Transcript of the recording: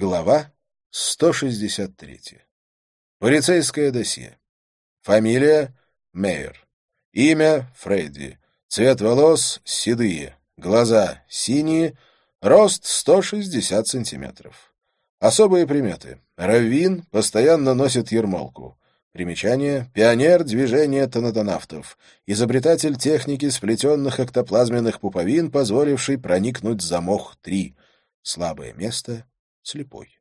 Глава 163. Полицейское досье. Фамилия — Мейер. Имя — Фредди. Цвет волос — седые. Глаза — синие. Рост — 160 сантиметров. Особые приметы. Раввин постоянно носит ермолку. Примечание. Пионер движения тонатонавтов. Изобретатель техники сплетенных эктоплазменных пуповин, позволивший проникнуть за мох-3. Слабое место — слепой.